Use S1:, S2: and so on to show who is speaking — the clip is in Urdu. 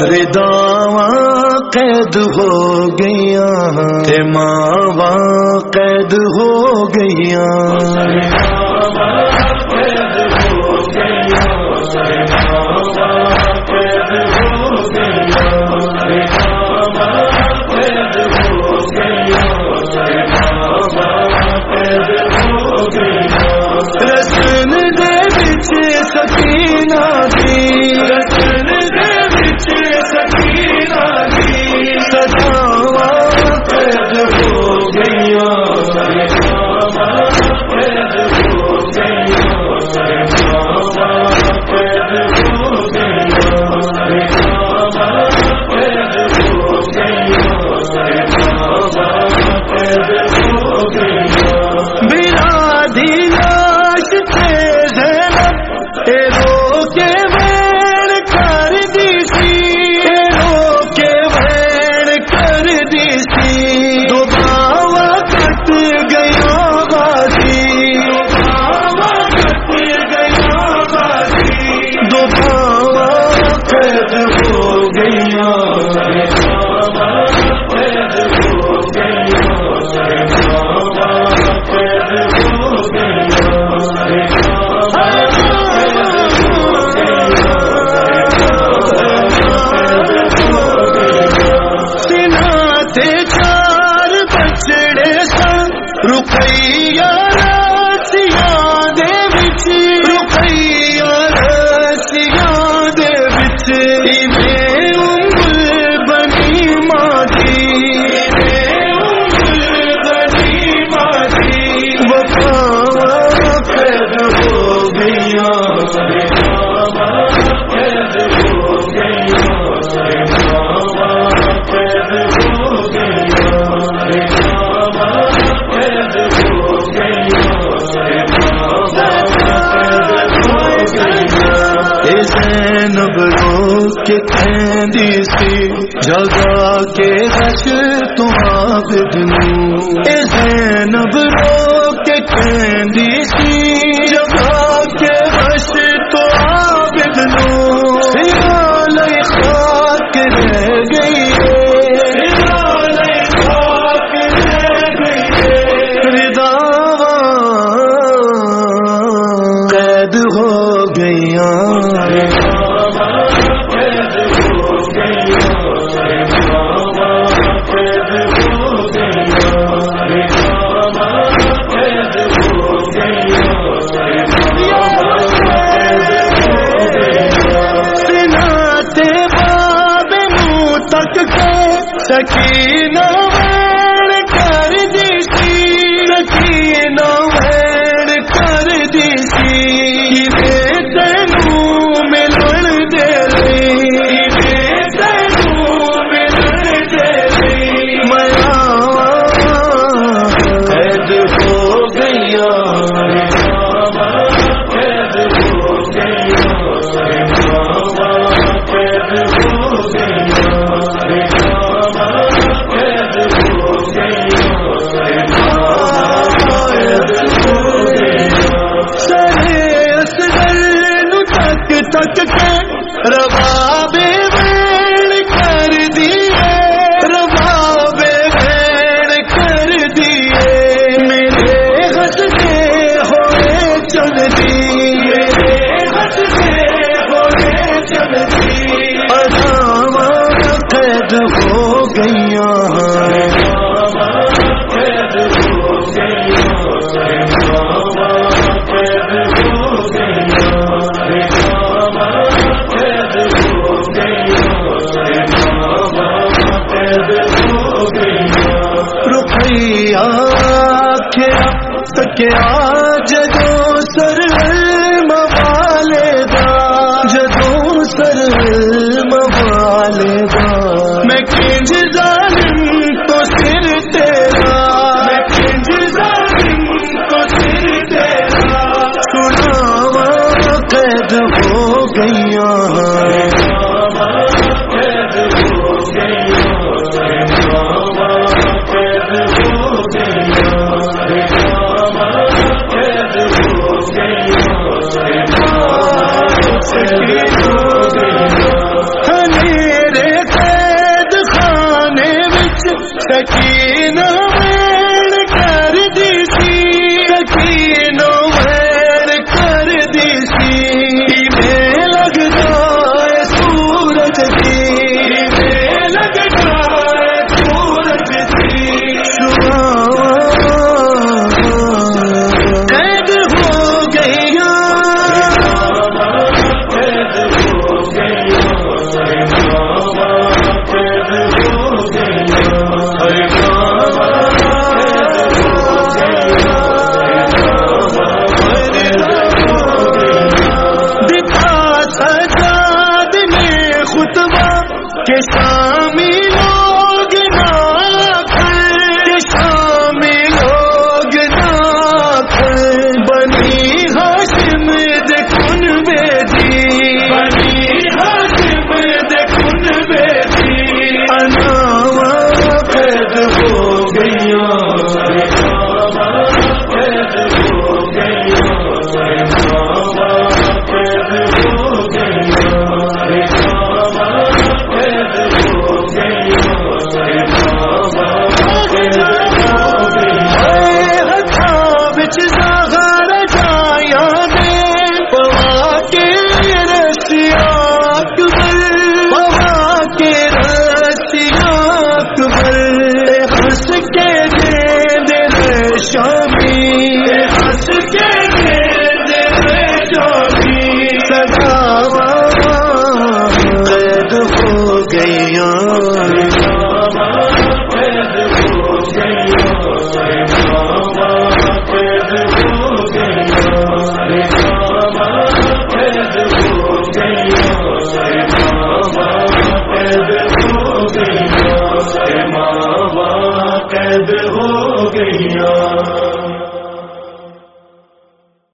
S1: رداواں قید ہو گیا ماں قید ہو گیا Allah. کہ سی جگہ کے کی رقیہ کیا تک آج سر موالے دا جدو سر موالے دا میں کنج یقین کر دی سی یقین کر دی سی میں لگتا ہے سورج دی میں لگتا ہے سورج دی قید ہو گئی دکھا کے
S2: سامنے دنیا۔